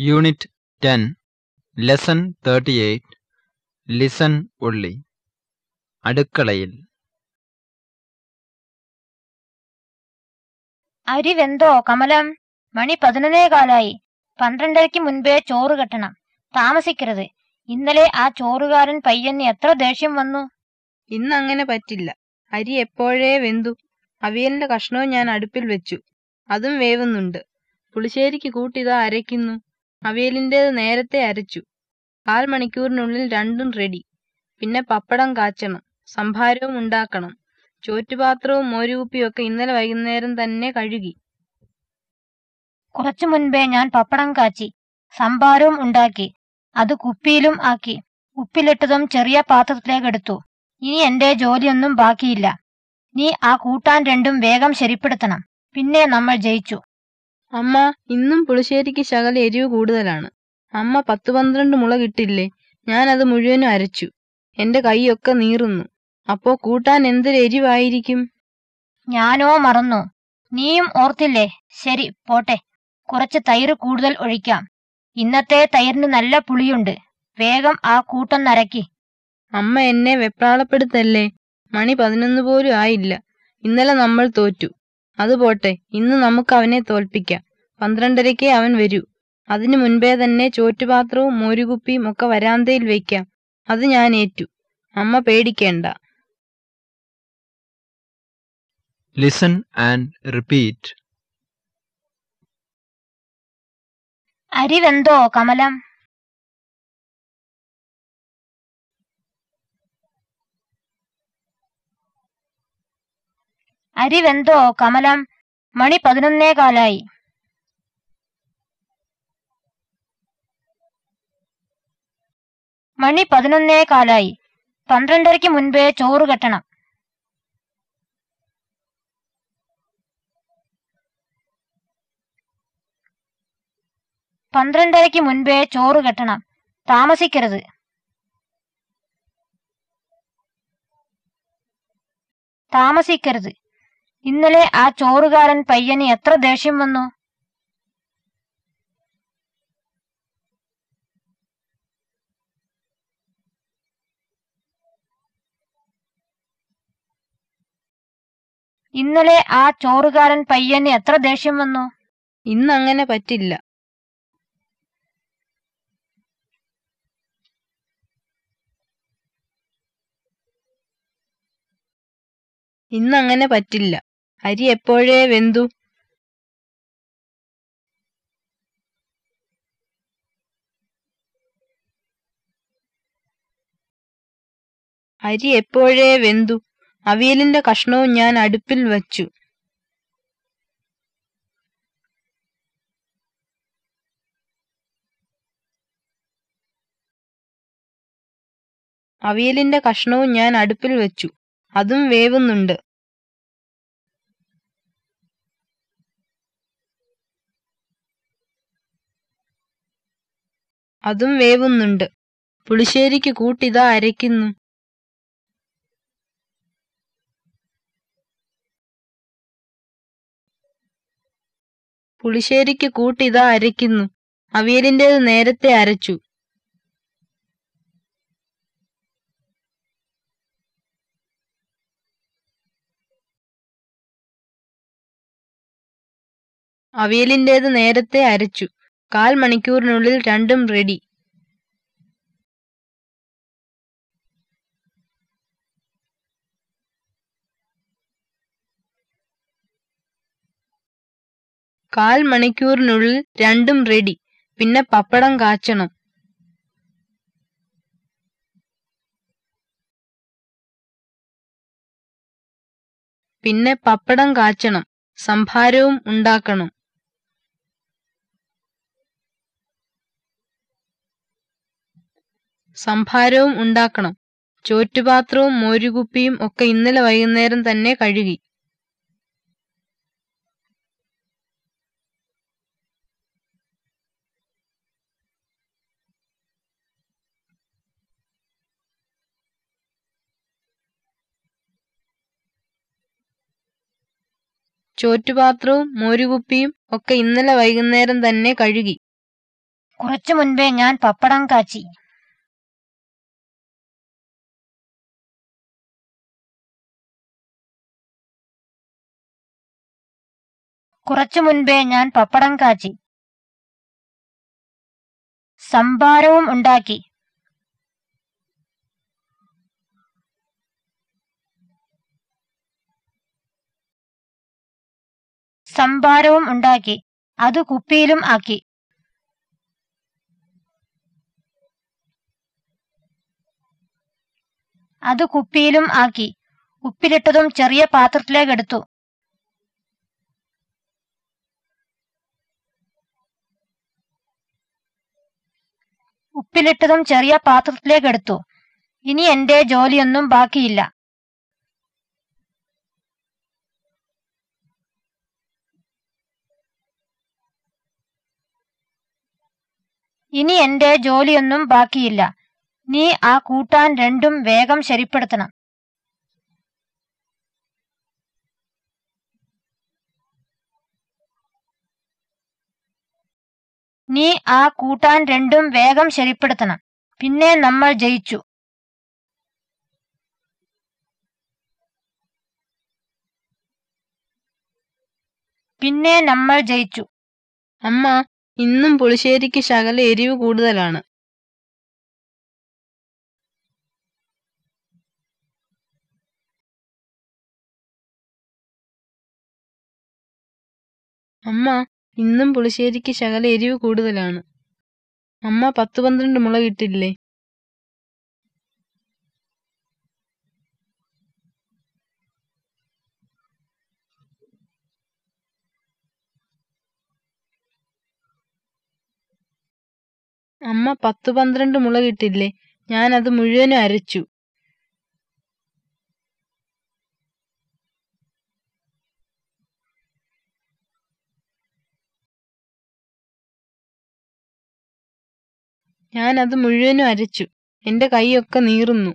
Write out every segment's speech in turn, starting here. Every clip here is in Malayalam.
Unit ten lesson thirty eight listen ഉള്ളി അടുക്കളയിൽ. അരി വെന്തോ കമലം? മണി പതിനൊന്നേ കാലായി. പന്ത്രണ്ടരയ്ക്ക് മുൻപേ ചോറ് കെട്ടണം. താമസിക്കരുത്. ഇന്നലെ ആ ചോറുകാരൻ പയ്യന് എത്ര ദേഷ്യം വന്നു? ഇന്നങ്ങനെ പറ്റില്ല. അരി എപ്പോഴേ വെന്തു. അവിയലിന്റെ കഷ്ണവും ഞാൻ അടുപ്പിൽ വെച്ചു. അതും വേവുന്നുണ്ട്. പുളിശ്ശേരിക്ക് കൂട്ടിതാ അരയ്ക്കുന്നു. അവിയലിന്റേത് നേരത്തെ അരച്ചു. കാൽ മണിക്കൂറിനുള്ളിൽ രണ്ടും റെഡി പിന്നെ പപ്പടം കാച്ചണം. സംഭാരവും ഉണ്ടാക്കണം. ചോറ്റുപാത്രവും മോരുകുപ്പിയൊക്കെ ഇന്നലെ വൈകുന്നേരം തന്നെ കഴുകി. കുറച്ചു മുൻപേ ഞാൻ പപ്പടം കാച്ചി സംഭാരവും ഉണ്ടാക്കി അത് കുപ്പിയിലും ആക്കി ഉപ്പിലിട്ടതും ചെറിയ പാത്രത്തിലേക്കെടുത്തു. ഇനി എന്റെ ജോലിയൊന്നും ബാക്കിയില്ല. നീ ആ കൂട്ടാൻ രണ്ടും വേഗം ശരിപ്പെടുത്തണം. പിന്നെ നമ്മൾ ജയിച്ചു. അമ്മ ഇന്നും പുളിശ്ശേരിക്ക് ശകല എരിവ് കൂടുതലാണ്. അമ്മ പത്ത് പന്ത്രണ്ട് മുളകിട്ടില്ലേ ഞാനത് മുഴുവനും അരച്ചു. എന്റെ കൈയൊക്കെ നീറുന്നു. അപ്പോ കൂട്ടാൻ എന്തൊരു എരിവായിരിക്കും? ഞാനോ മറന്നു? നീയും ഓർത്തില്ലേ? ശരി പോട്ടെ. കുറച്ച് തൈര് കൂടുതൽ ഒഴിക്കാം. ഇന്നത്തെ തൈരിന് നല്ല പുളിയുണ്ട്. വേഗം ആ കൂട്ടൊന്നരക്കി അമ്മ എന്നെ വെപ്രാളപ്പെടുത്തല്ലേ? മണി പതിനൊന്ന് പോലും ആയില്ല. ഇന്നലെ നമ്മൾ തോറ്റു. അത് പോട്ടെ ഇന്ന് നമുക്ക് അവനെ തോൽപ്പിക്കാം. പന്ത്രണ്ടരയ്ക്ക് അവൻ വരൂ. അതിനു മുൻപേ തന്നെ ചോറ്റുപാത്രവും മോരുകുപ്പിയും ഒക്കെ വരാന്തയിൽ വയ്ക്കാം. അത് ഞാൻ ഏറ്റു. അമ്മ പേടിക്കേണ്ട. ലിസൺ ആൻഡ് റിപ്പീറ്റ് അരിവെന്തോ കമലം? അരി വെന്തോ കമലം. മണി പതിനൊന്നേ കാലായി. മണി പതിനൊന്നേ കാലായി. പന്ത്രണ്ടരയ്ക്ക് മുൻപേ ചോറ് കെട്ടണം. പന്ത്രണ്ടരയ്ക്ക് മുൻപേ ചോറ് കെട്ടണം. താമസിക്കരുത്. താമസിക്കരുത്. ഇന്നലെ ആ ചോറുകാരൻ പയ്യന് എത്ര ദേഷ്യം വന്നു? ഇന്നലെ ആ ചോറുകാരൻ പയ്യന് എത്ര ദേഷ്യം വന്നു? ഇന്നങ്ങനെ പറ്റില്ല. ഇന്നങ്ങനെ പറ്റില്ല. അരി എപ്പോഴേ വെന്തു? അരി എപ്പോഴേ വെന്തു? അവിയലിന്റെ കഷ്ണവും ഞാൻ അടുപ്പിൽ വച്ചു. അവിയലിന്റെ കഷ്ണവും ഞാൻ അടുപ്പിൽ വെച്ചു. അതും വേവുന്നുണ്ട്. അതും വേവുന്നുണ്ട്. പുളിശ്ശേരിക്ക് കൂട്ടിതാ അരയ്ക്കുന്നു. പുളിശ്ശേരിക്ക് കൂട്ടിതാ അരയ്ക്കുന്നു. അവിയലിന്റെത് നേരത്തെ അരച്ചു. അവിയലിന്റേത് നേരത്തെ അരച്ചു. കാൽ മണിക്കൂറിനുള്ളിൽ രണ്ടും റെഡി കാൽ മണിക്കൂറിനുള്ളിൽ രണ്ടും റെഡി പിന്നെ പപ്പടം കാച്ചണം. പിന്നെ പപ്പടം കാച്ചണം. സംഭാരവും ഉണ്ടാക്കണം. സംഭാരവും ഉണ്ടാക്കണം. ചോറ്റുപാത്രവും മോരുകുപ്പിയും ഒക്കെ ഇന്നലെ വൈകുന്നേരം തന്നെ കഴുകി. ചോറ്റുപാത്രവും മോരുകുപ്പിയും ഒക്കെ ഇന്നലെ വൈകുന്നേരം തന്നെ കഴുകി. കുറച്ചു മുൻപേ ഞാൻ പപ്പടം കാച്ചി. കുറച്ചു മുൻപേ ഞാൻ പപ്പടം കാച്ചി. സംഭാരവും ഉണ്ടാക്കി. സംഭാരവും ഉണ്ടാക്കി. അത് കുപ്പിയിലും ആക്കി. അത് കുപ്പിയിലും ആക്കി. ഉപ്പിലിട്ടതും ചെറിയ പാത്രത്തിലേക്കെടുത്തു ഉപ്പിലിട്ടതും ചെറിയ പാത്രത്തിലേക്ക് പാത്രത്തിലേക്കെടുത്തു. ഇനി എന്റെ ജോലിയൊന്നും ബാക്കിയില്ല. ഇനി എന്റെ ജോലിയൊന്നും ബാക്കിയില്ല. നീ ആ കൂട്ടാൻ രണ്ടും വേഗം ശരിപ്പെടുത്തണം. നീ ആ കൂട്ടാൻ രണ്ടും വേഗം ശരിപ്പെടുത്തണം. പിന്നെ നമ്മൾ ജയിച്ചു. പിന്നെ നമ്മൾ ജയിച്ചു. അമ്മ ഇന്നും പുളിശ്ശേരിക്ക് ശകല എരിവ് കൂടുതലാണ്. അമ്മ ഇന്നും പുളിശ്ശേരിക്ക് ശകല എരിവ് കൂടുതലാണ്. അമ്മ പത്ത് പന്ത്രണ്ട് മുളകിട്ടില്ലേ അമ്മ പത്ത് പന്ത്രണ്ട് മുളകിട്ടില്ലേ ഞാനത് മുഴുവനും അരച്ചു. ഞാനത് മുഴുവനും അരച്ചു. എന്റെ കൈയൊക്കെ നീറുന്നു.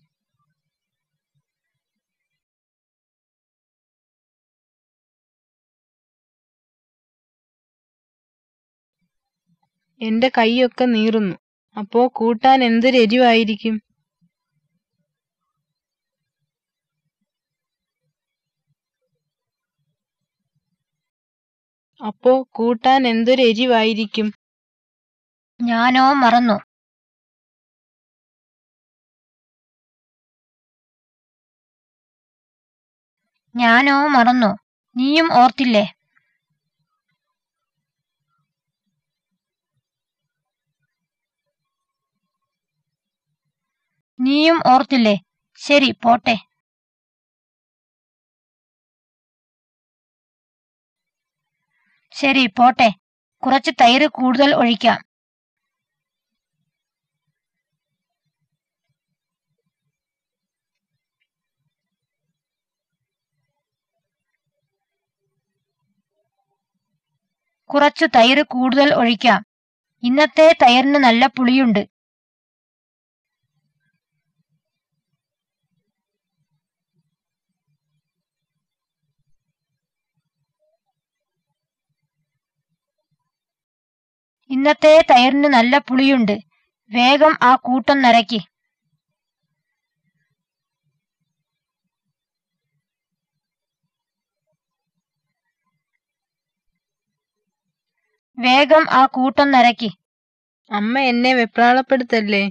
എന്റെ കൈയൊക്കെ നീറുന്നു. അപ്പോ കൂട്ടാൻ എന്തൊരു എരിവായിരിക്കും? അപ്പോ കൂട്ടാൻ എന്തൊരു എരിവായിരിക്കും? ഞാനോ മറന്നു. ഞാനോ മറന്നു. നീയും ഓർത്തില്ലേ? നീയും ഓർത്തില്ലേ? ശരി പോട്ടെ. ശരി പോട്ടെ. കുറച്ച് തൈര് കൂടുതൽ ഒഴിക്കാം. കുറച്ചു തൈര് കൂടുതൽ ഒഴിക്കാം. ഇന്നത്തെ തൈരിന് നല്ല പുളിയുണ്ട്. ഇന്നത്തെ തൈരിന് നല്ല പുളിയുണ്ട്. വേഗം ആ കൂട്ടം നരക്കി. വേഗം ആ കൂട്ടം നരക്കി. അമ്മ എന്നെ വെപ്രാളപ്പെടുത്തല്ലേ?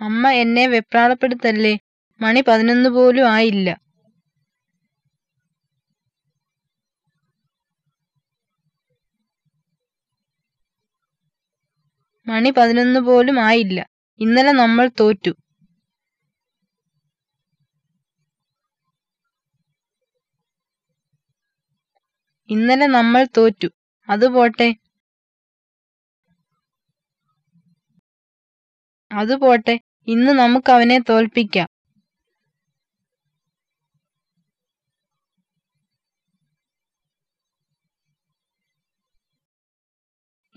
അമ്മ എന്നെ വെപ്രാളപ്പെടുത്തല്ലേ? മണി പതിനൊന്ന് പോലും ആയില്ല. മണി പതിനൊന്ന് പോലും ആയില്ല. ഇന്നലെ നമ്മൾ തോറ്റു. ഇന്നലെ നമ്മൾ തോറ്റു. അത് പോട്ടെ. അത് പോട്ടെ. ഇന്ന് നമുക്ക് അവനെ തോൽപ്പിക്കാം.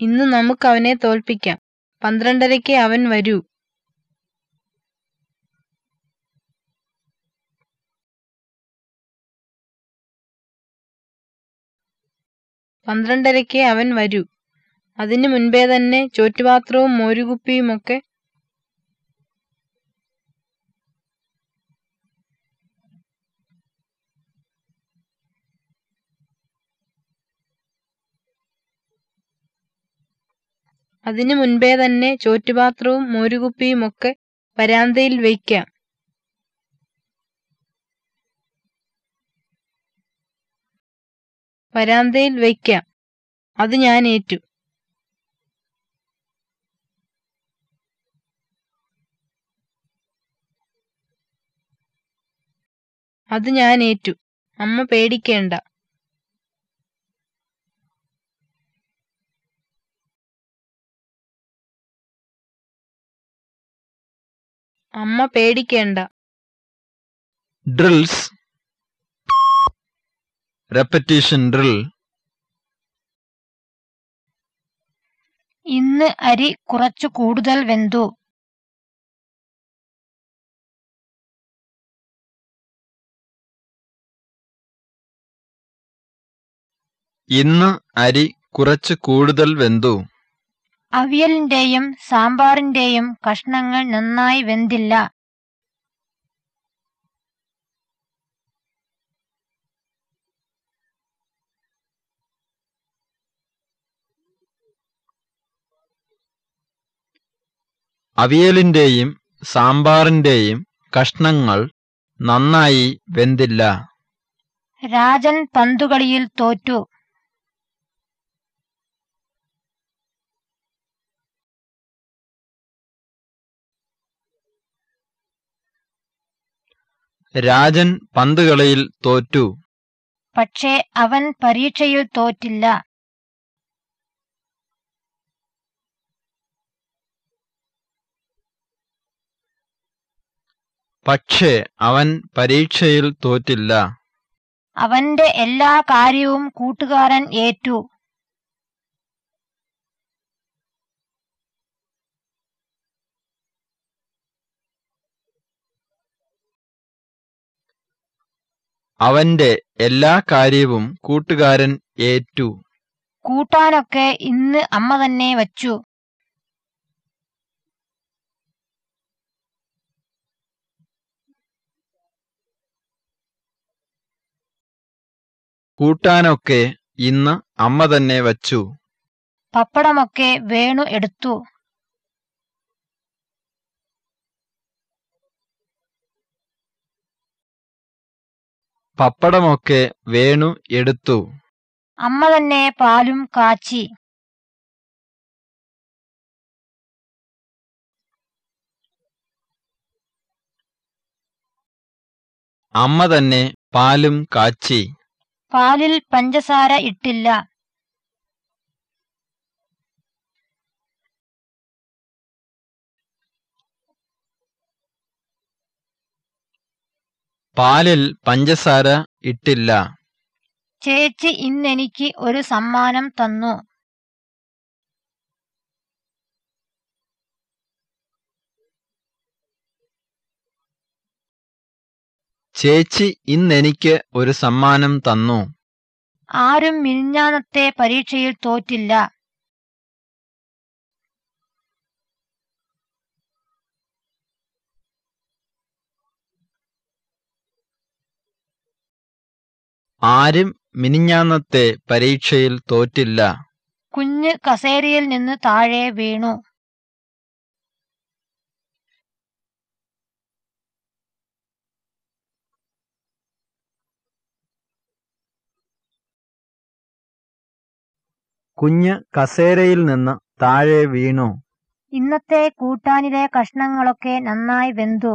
ഇന്ന് നമുക്ക് അവനെ തോൽപ്പിക്കാം. പന്ത്രണ്ടരയ്ക്ക് അവൻ വരൂ. പന്ത്രണ്ടരയ്ക്ക് അവൻ വരൂ. അതിനു മുൻപേ തന്നെ ചോറ്റുപാത്രവും മോരുകുപ്പിയുമൊക്കെ അതിനു മുൻപേ തന്നെ ചോറ്റുപാത്രവും മോരുകുപ്പിയുമൊക്കെ വരാന്തയിൽ വയ്ക്കാം. വരാന്തയിൽ വയ്ക്കാം. അത് ഞാൻ ഏറ്റു. അത് ഞാൻ ഏറ്റു. അമ്മ പേടിക്കേണ്ട. അമ്മ പേടിക്കേണ്ട. ഡ്രിൽസ്. Repetition drill. ഇന്ന് അരി കുറച്ചു കൂടുതൽ വെന്തു. ഇന്ന് അരി കുറച്ച് കൂടുതൽ വെന്തു. അവിയലിന്റെയും സാമ്പാറിന്റെയും കഷ്ണങ്ങൾ നന്നായി വെന്തില്ല. അവിയലിന്റെയും സാമ്പാറിന്റെയും കഷ്ണങ്ങൾ നന്നായി വെന്തില്ല. രാജൻ പന്തുകളിയിൽ തോറ്റു. രാജൻ പന്തുകളിയിൽ തോറ്റു. പക്ഷേ അവൻ പരീക്ഷയിൽ തോറ്റില്ല. പക്ഷേ അവൻ പരീക്ഷയിൽ തോറ്റില്ല. അവന്റെ എല്ലാ കാര്യവും കൂട്ടുകാരൻ ഏറ്റു. അവന്റെ എല്ലാ കാര്യവും കൂട്ടുകാരൻ ഏറ്റു. കൂട്ടാനൊക്കെ ഇന്ന് അമ്മ തന്നെ വച്ചു. കൂട്ടാനൊക്കെ ഇന്ന് അമ്മ തന്നെ വച്ചു. പപ്പടമൊക്കെ വേണു എടുത്തു. പപ്പടമൊക്കെ വേണു എടുത്തു. അമ്മ തന്നെ പാലും കാച്ചി. അമ്മ തന്നെ പാലും കാച്ചി. പാലിൽ പഞ്ചസാര ഇട്ടില്ല. പാലിൽ പഞ്ചസാര ഇട്ടില്ല. ചേച്ചി ഇന്നെനിക്ക് ഒരു സമ്മാനം തന്നു. ചേച്ചി ഇന്നെനിക്ക് ഒരു സമ്മാനം തന്നു. ആരും മിനിഞ്ഞാന്നത്തെ പരീക്ഷയിൽ തോറ്റില്ല. ആരും മിനിഞ്ഞാന്നത്തെ പരീക്ഷയിൽ തോറ്റില്ല. കുഞ്ഞ് കസേരയിൽ നിന്ന് താഴെ വീണു. കുഞ്ഞ് കസേരയിൽ നിന്ന് താഴെ വീണു. ഇന്നത്തെ കൂട്ടാനിലെ കഷ്ണങ്ങളൊക്കെ നന്നായി വെന്തു.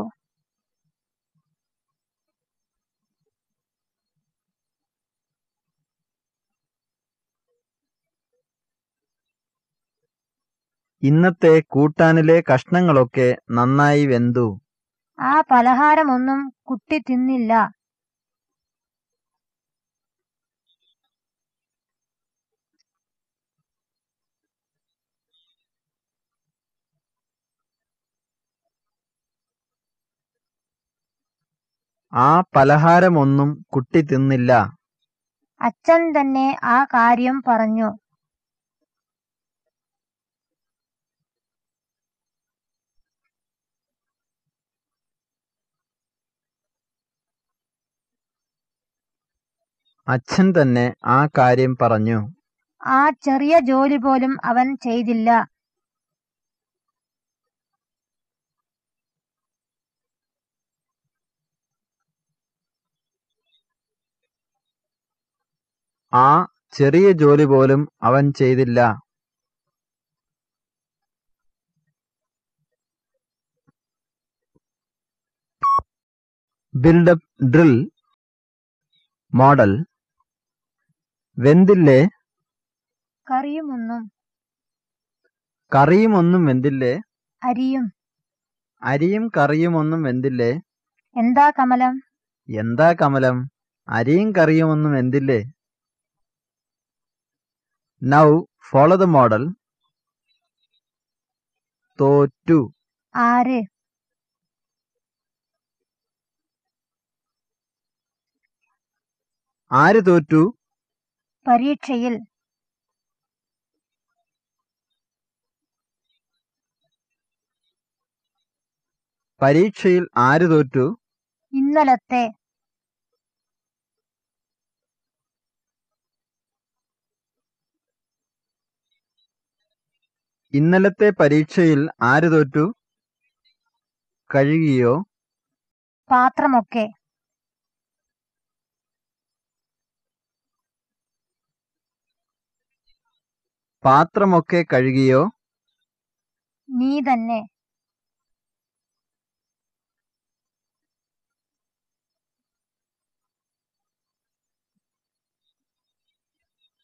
ഇന്നത്തെ കൂട്ടാനിലെ കഷ്ണങ്ങളൊക്കെ നന്നായി വെന്തു. ആ പലഹാരമൊന്നും കുട്ടി തിന്നില്ല. ആ പലഹാരമൊന്നും കുട്ടി തിന്നില്ല. അച്ഛൻ തന്നെ ആ കാര്യം പറഞ്ഞു. അച്ഛൻ തന്നെ ആ കാര്യം പറഞ്ഞു. ആ ചെറിയ ജോലി പോലും അവൻ ചെയ്തില്ല. ആ ചെറിയ ജോലി പോലും അവൻ ചെയ്തില്ല. ബിൽഡപ്പ് ഡ്രിൽ മോഡൽ വെന്തില്ലേ? കറിയുമൊന്നും. കറിയുമൊന്നും വെന്തില്ലേ? അരിയും. അരിയും കറിയുമൊന്നും വെന്തില്ലേ? എന്താ കമലം? എന്താ കമലം? അരിയും കറിയുമൊന്നും വെന്തില്ലേ? നൗ ഫോളോ ദ മോഡൽ തോറ്റു. ആര്? ആര് തോറ്റു? പരീക്ഷയിൽ പരീക്ഷയിൽ ആര് തോറ്റു? ഇന്നലത്തെ ഇന്നലത്തെ പരീക്ഷയിൽ ആര് തോറ്റു? കഴുകിയോ? പാത്രമൊക്കെ പാത്രമൊക്കെ കഴുകിയോ? നീ തന്നെ.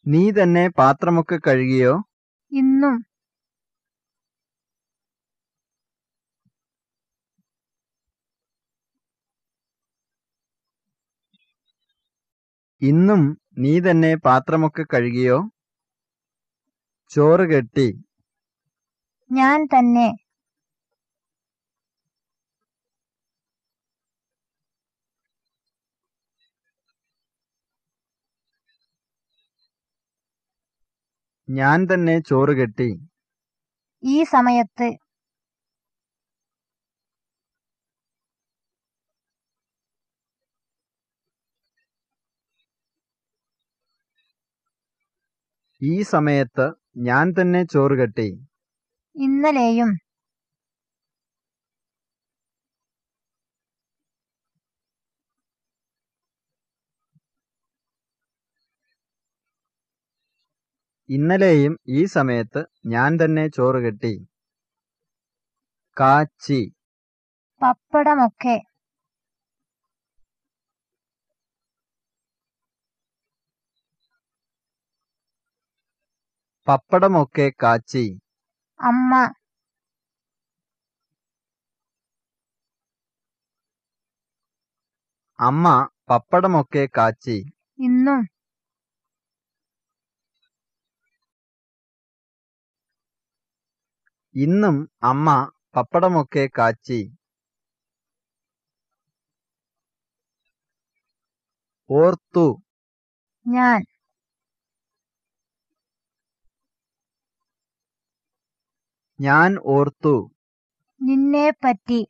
നീ തന്നെ പാത്രമൊക്കെ കഴുകിയോ? ഇന്നും. ഇന്നും നീ തന്നെ പാത്രമൊക്കെ കഴുകിയോ? ചോറ് കെട്ടി. ഞാൻ തന്നെ. ഞാൻ തന്നെ ചോറ് കെട്ടി. ഈ സമയത്ത്. ഈ സമയത്ത് ഞാൻ തന്നെ ചോറ് കെട്ടി ഇന്നലെയും. ഇന്നലെയും ഈ സമയത്ത് ഞാൻ തന്നെ ചോറ് കെട്ടി കാച്ചി. പപ്പടമൊക്കെ. പപ്പടമൊക്കെ കാച്ചി. അമ്മ. അമ്മ പപ്പടമൊക്കെ കാച്ചി. ഇന്നും. ഇന്നും അമ്മ പപ്പടമൊക്കെ കാച്ചി. ഓർത്തു. ഞാൻ. ഞാൻ ഓർത്തു. നിന്നെ പറ്റി.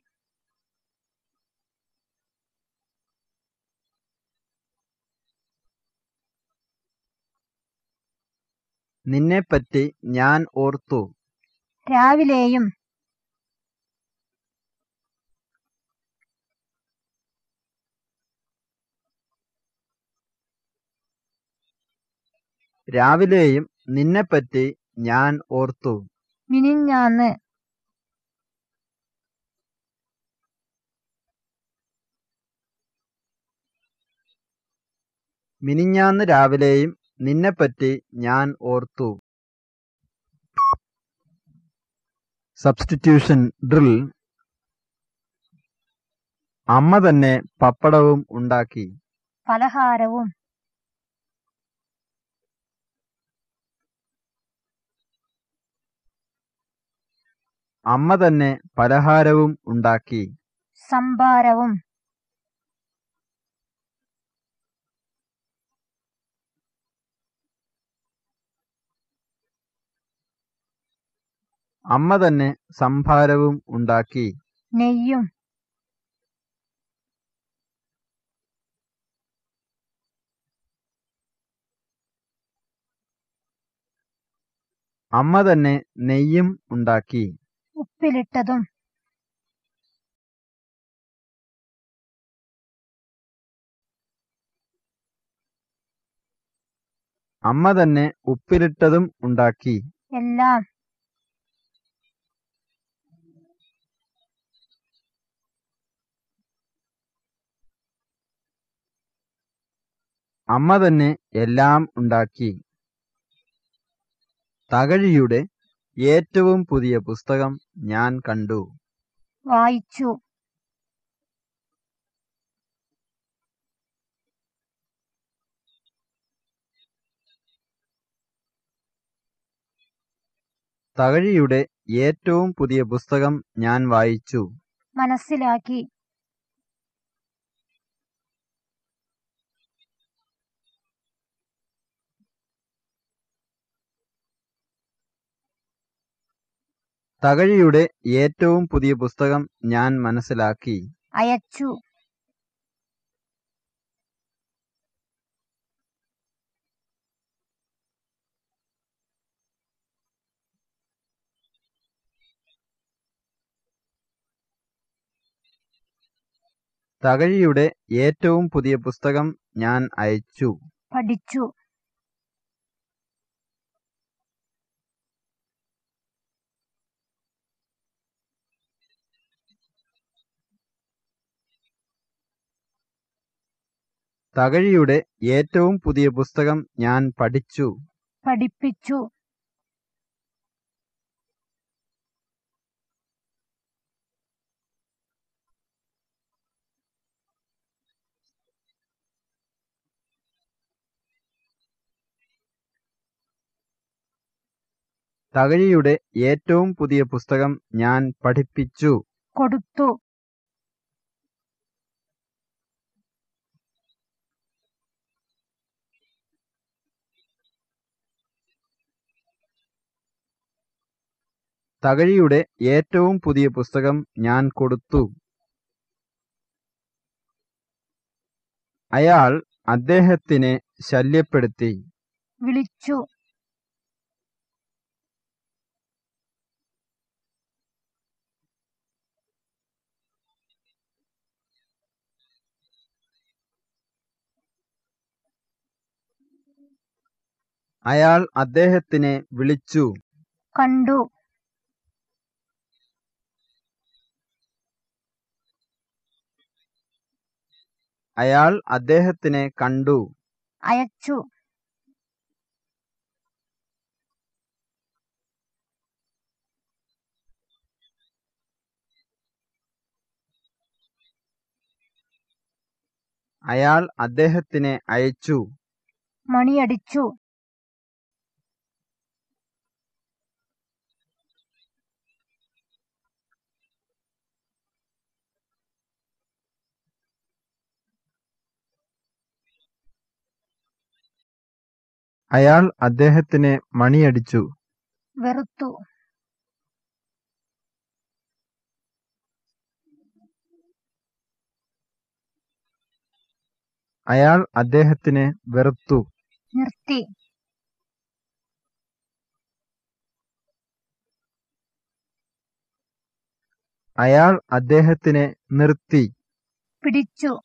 നിന്നെ പറ്റി ഞാൻ ഓർത്തു. രാവിലെയും രാവിലെയും നിന്നെപ്പറ്റി ഞാൻ ഓർത്തു. മിനിഞ്ഞാന്ന്. മിനിഞ്ഞാന്ന് രാവിലെയും നിന്നെപ്പറ്റി ഞാൻ ഓർത്തു. Substitution drill. അമ്മ തന്നെ പപ്പടവും ഉണ്ടാക്കി. പലഹാരവും. അമ്മ തന്നെ പലഹാരവും ഉണ്ടാക്കി. സംഭാരവും. അമ്മ തന്നെ സംഭാരവും ഉണ്ടാക്കി. നെയ്യും. അമ്മ തന്നെ നെയ്യും ഉണ്ടാക്കി. ഉപ്പിലിട്ടതും അമ്മ തന്നെ ഉപ്പിലിട്ടതും ഉണ്ടാക്കി. എല്ലാം അമ്മ തന്നെ എല്ലാം ഉണ്ടാക്കി. തകഴിയുടെ ഏറ്റവും പുതിയ പുസ്തകം ഞാൻ കണ്ടു. വായിച്ചു. തകഴിയുടെ ഏറ്റവും പുതിയ പുസ്തകം ഞാൻ വായിച്ചു. മനസ്സിലാക്കി. തകഴിയുടെ ഏറ്റവും പുതിയ പുസ്തകം ഞാൻ മനസ്സിലാക്കി. അയച്ചു. തകഴിയുടെ ഏറ്റവും പുതിയ പുസ്തകം ഞാൻ അയച്ചു. പഠിച്ചു. തകഴിയുടെ ഏറ്റവും പുതിയ പുസ്തകം ഞാൻ പഠിച്ചു. പഠിപ്പിച്ചു. തകഴിയുടെ ഏറ്റവും പുതിയ പുസ്തകം ഞാൻ പഠിപ്പിച്ചു. കൊടുത്തു. തകഴിയുടെ ഏറ്റവും പുതിയ പുസ്തകം ഞാൻ കൊടുത്തു. അയാൾ അദ്ദേഹത്തിനെ ശല്യപ്പെടുത്തി. വിളിച്ചു. അയാൾ അദ്ദേഹത്തിനെ വിളിച്ചു. കണ്ടു. അയാൾ അദ്ദേഹത്തിനെ കണ്ടു. അയച്ചു. അയാൾ അദ്ദേഹത്തിനെ അയച്ചു. മണിയടിച്ചു. അയാൾ അദ്ദേഹത്തിനെ മണിയടിച്ചു. വെറുത്തു. അയാൾ അദ്ദേഹത്തിനെ വെറുത്തു. നിർത്തി. അയാൾ അദ്ദേഹത്തിനെ നിർത്തി. പിടിച്ചു.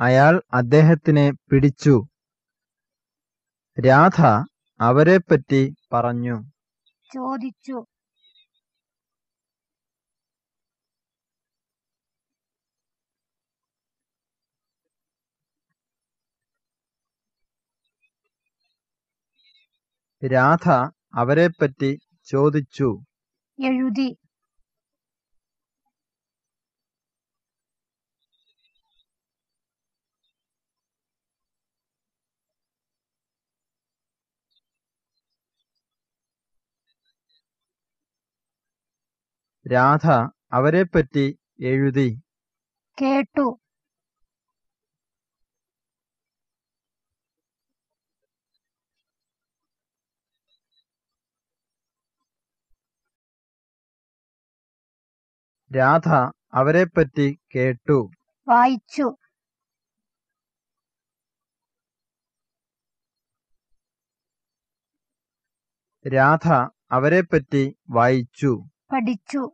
അയാൾ അദ്ദേഹത്തിനെ പിടിച്ചു. രാധ അവരെപ്പറ്റി പറഞ്ഞു. ചോദിച്ചു. രാധ അവരെപ്പറ്റി ചോദിച്ചു. എഴുതി. രാധ അവരെപ്പറ്റി എഴുതി. കേട്ടു. രാധ അവരെപ്പറ്റി കേട്ടു. വായിച്ചു. രാധ അവരെപ്പറ്റി വായിച്ചു. പഠിച്ചു.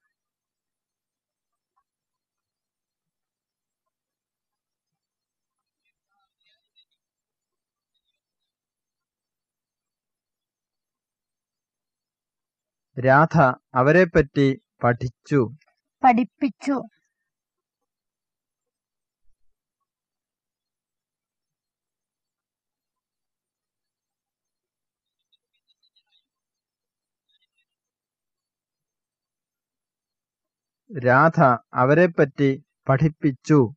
രാധ അവരെ പറ്റി പഠിച്ചു. പഠിപ്പിച്ചു. രാധ അവരെ പറ്റി പഠിപ്പിച്ചു.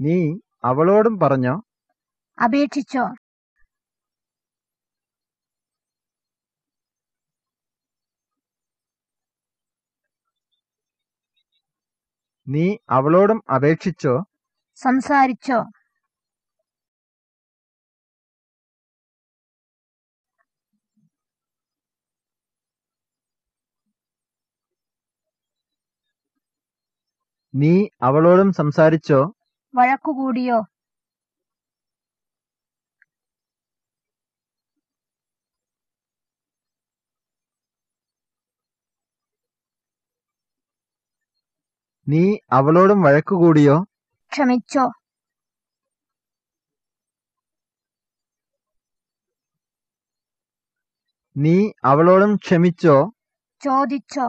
നീ അവളോടും പറഞ്ഞോ? അപേക്ഷിച്ചോ? നീ അവളോടും അപേക്ഷിച്ചോ? സംസാരിച്ചോ? നീ അവളോടും സംസാരിച്ചോ? വഴക്കുകൂടിയോ? നീ അവളോടും വഴക്കുകൂടിയോ ക്ഷമിച്ചോ. നീ അവളോടും ക്ഷമിച്ചോ? ചോദിച്ചോ.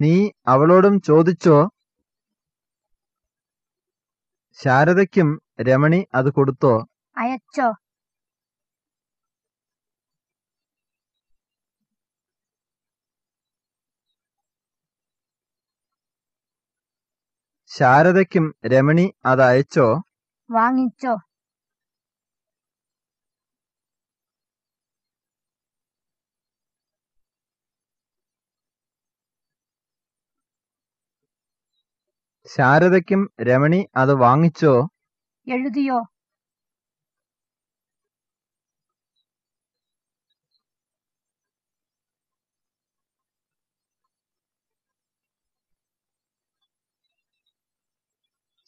നീ അവളോടും ചോദിച്ചോ? ശാരദയ്ക്കും രമണി അത് കൊടുത്തോ. അയച്ചോ? ശാരദയ്ക്കും രമണി അത് അയച്ചോ? വാങ്ങിച്ചോ? ശാരദയ്ക്കും രമണി അത് വാങ്ങിച്ചോ? എഴുതിയോ?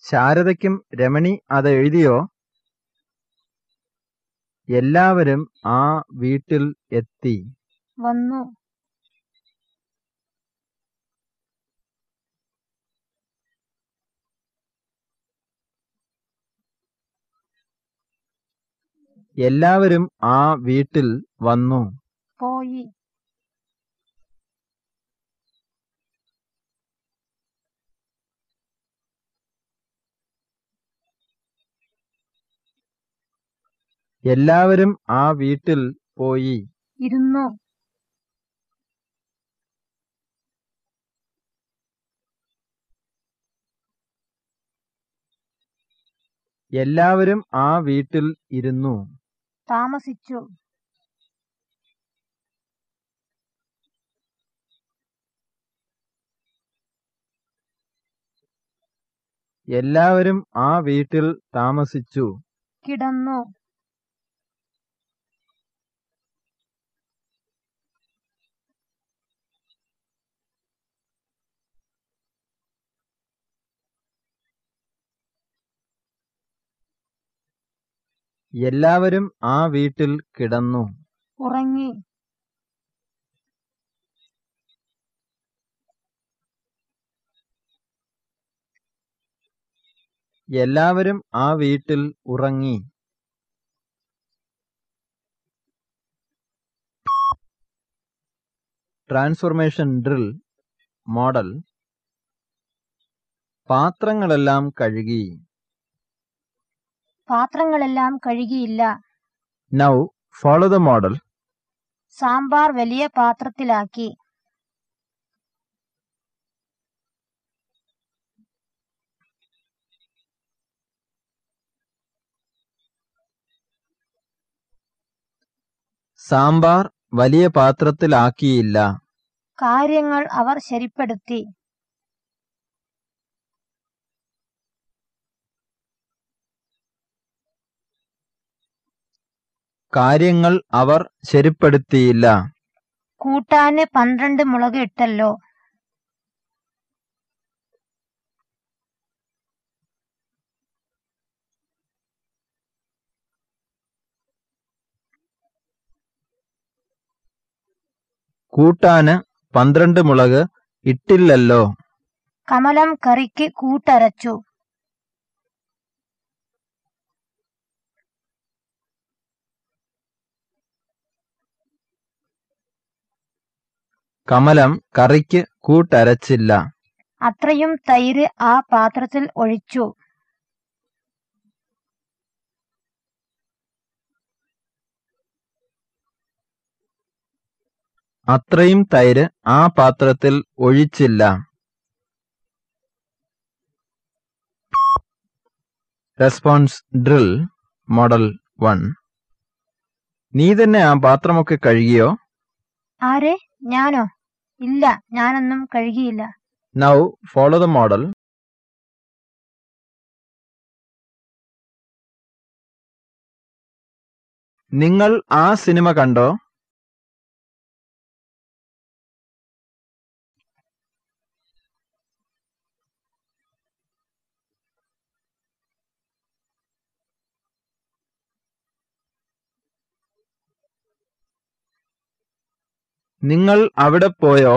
ശാരദയ്ക്കും രമണി അത് എഴുതിയോ? എല്ലാവരും ആ വീട്ടിൽ എത്തി. വന്നു. എല്ലാവരും ആ വീട്ടിൽ വന്നു. പോയി. എല്ലാവരും ആ വീട്ടിൽ പോയി. ഇരുന്നു. എല്ലാവരും ആ വീട്ടിൽ ഇരുന്നു. താമസിച്ചു. എല്ലാവരും ആ വീട്ടിൽ താമസിച്ചു. കിടന്നു. എല്ലാവരും ആ വീട്ടിൽ കിടന്നു. ഉറങ്ങി. എല്ലാവരും ആ വീട്ടിൽ ഉറങ്ങി. Transformation drill model. പാത്രങ്ങളെല്ലാം കഴുകി. പാത്രങ്ങളെല്ലാം കഴുകിയില്ല. Now follow the model sambar വലിയ പാത്രത്തിലാക്കി. സാമ്പാർ വലിയ പാത്രത്തിലാക്കിയില്ല. കാര്യങ്ങൾ അവർ ശരിപ്പെടുത്തി. കാര്യങ്ങൾ അവർ ശരിപ്പെടുത്തിയില്ല. കൂട്ടാന് പന്ത്രണ്ട് മുളക് ഇട്ടല്ലോ. കൂട്ടാന് പന്ത്രണ്ട് മുളക് ഇട്ടില്ലല്ലോ. കമലം കറിക്ക് കൂട്ടരച്ചു. കമലം കറിക്ക് കൂട്ടരച്ചില്ല. അത്രയും തൈര് ആ പാത്രത്തിൽ ഒഴിച്ചു. അത്രയും തൈര് ആ പാത്രത്തിൽ ഒഴിച്ചില്ല. Response drill model one. നീ തന്നെ ആ പാത്രമൊക്കെ കഴുകിയോ? ആരെ? ഞാനോ? ഇല്ല ഞാനൊന്നും കഴുകിയില്ല. നൗ ഫോളോ ദ മോഡൽ നിങ്ങൾ ആ സിനിമ കണ്ടോ? നിങ്ങൾ അവിടെ പോയോ?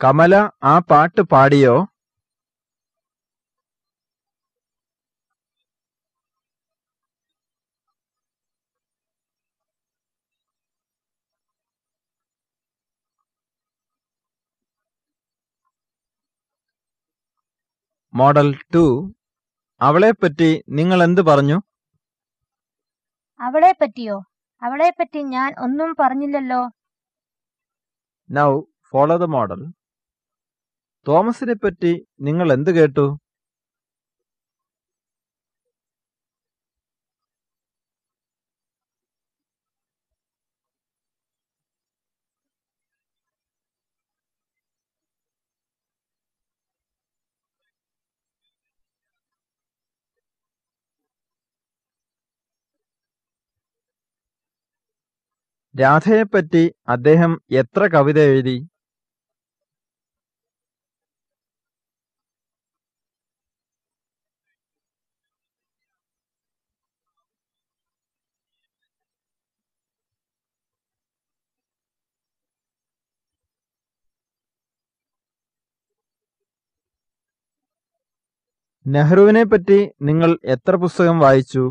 കമല ആ പാട്ട് പാടിയോ? Model two. അവളെപ്പറ്റി നിങ്ങൾ എന്ത് പറഞ്ഞു? അവളെ പറ്റിയോ അവളെ പറ്റി ഞാൻ ഒന്നും പറഞ്ഞില്ലല്ലോ. നൗ ഫോളോ ദ മോഡൽ തോമസിനെ പറ്റി നിങ്ങൾ എന്ത് കേട്ടു? രാധയെപ്പറ്റി അദ്ദേഹം എത്ര കവിത എഴുതി? നെഹ്റുവിനെ പറ്റി നിങ്ങൾ എത്ര പുസ്തകം വായിച്ചു?